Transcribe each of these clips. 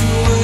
you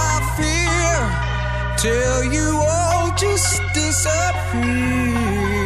my fear till you all just disappear.